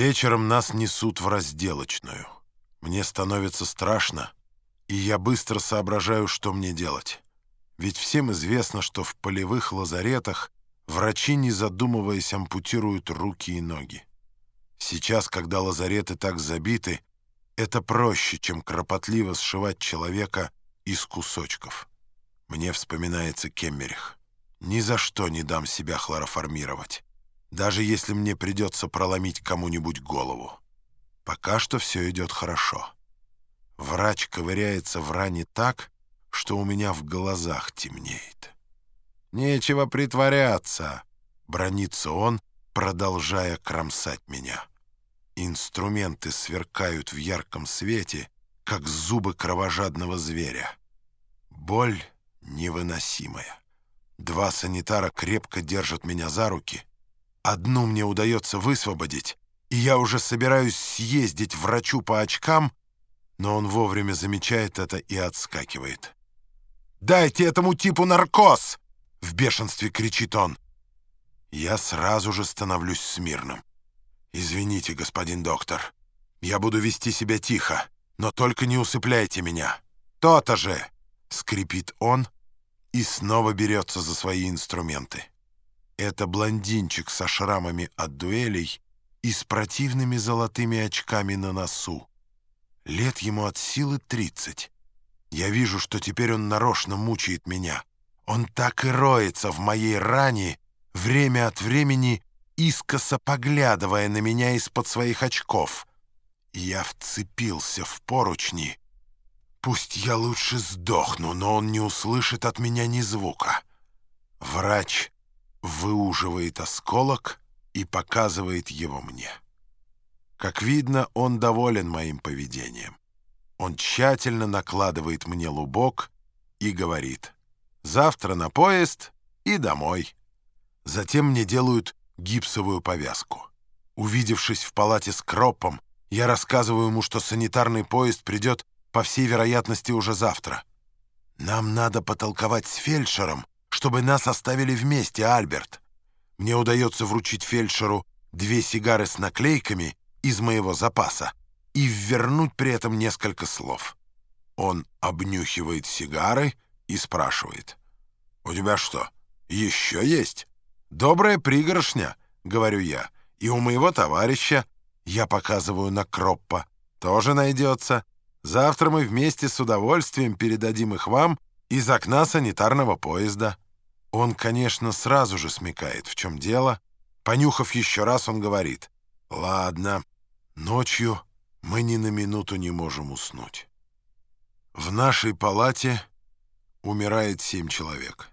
Вечером нас несут в разделочную. Мне становится страшно, и я быстро соображаю, что мне делать. Ведь всем известно, что в полевых лазаретах врачи, не задумываясь, ампутируют руки и ноги. Сейчас, когда лазареты так забиты, это проще, чем кропотливо сшивать человека из кусочков. Мне вспоминается Кеммерих. Ни за что не дам себя хлороформировать даже если мне придется проломить кому-нибудь голову. Пока что все идет хорошо. Врач ковыряется в ране так, что у меня в глазах темнеет. «Нечего притворяться», — бронится он, продолжая кромсать меня. Инструменты сверкают в ярком свете, как зубы кровожадного зверя. Боль невыносимая. Два санитара крепко держат меня за руки — Одну мне удается высвободить, и я уже собираюсь съездить врачу по очкам, но он вовремя замечает это и отскакивает. «Дайте этому типу наркоз!» — в бешенстве кричит он. Я сразу же становлюсь смирным. «Извините, господин доктор, я буду вести себя тихо, но только не усыпляйте меня. То-то же!» — скрипит он и снова берется за свои инструменты. Это блондинчик со шрамами от дуэлей и с противными золотыми очками на носу. Лет ему от силы тридцать. Я вижу, что теперь он нарочно мучает меня. Он так и роется в моей ране, время от времени искоса поглядывая на меня из-под своих очков. Я вцепился в поручни. Пусть я лучше сдохну, но он не услышит от меня ни звука. Врач выуживает осколок и показывает его мне. Как видно, он доволен моим поведением. Он тщательно накладывает мне лубок и говорит «Завтра на поезд и домой». Затем мне делают гипсовую повязку. Увидевшись в палате с Кропом, я рассказываю ему, что санитарный поезд придет, по всей вероятности, уже завтра. Нам надо потолковать с фельдшером, чтобы нас оставили вместе, Альберт. Мне удается вручить фельдшеру две сигары с наклейками из моего запаса и ввернуть при этом несколько слов. Он обнюхивает сигары и спрашивает. «У тебя что, еще есть?» «Добрая пригоршня», — говорю я. «И у моего товарища, я показываю на Кроппа, тоже найдется. Завтра мы вместе с удовольствием передадим их вам из окна санитарного поезда». Он, конечно, сразу же смекает, в чем дело. Понюхав еще раз, он говорит, «Ладно, ночью мы ни на минуту не можем уснуть». В нашей палате умирает семь человек.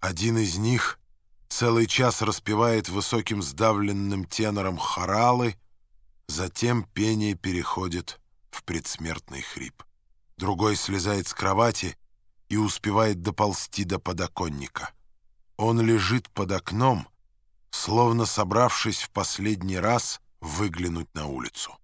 Один из них целый час распевает высоким сдавленным тенором хоралы, затем пение переходит в предсмертный хрип. Другой слезает с кровати и успевает доползти до подоконника. Он лежит под окном, словно собравшись в последний раз выглянуть на улицу.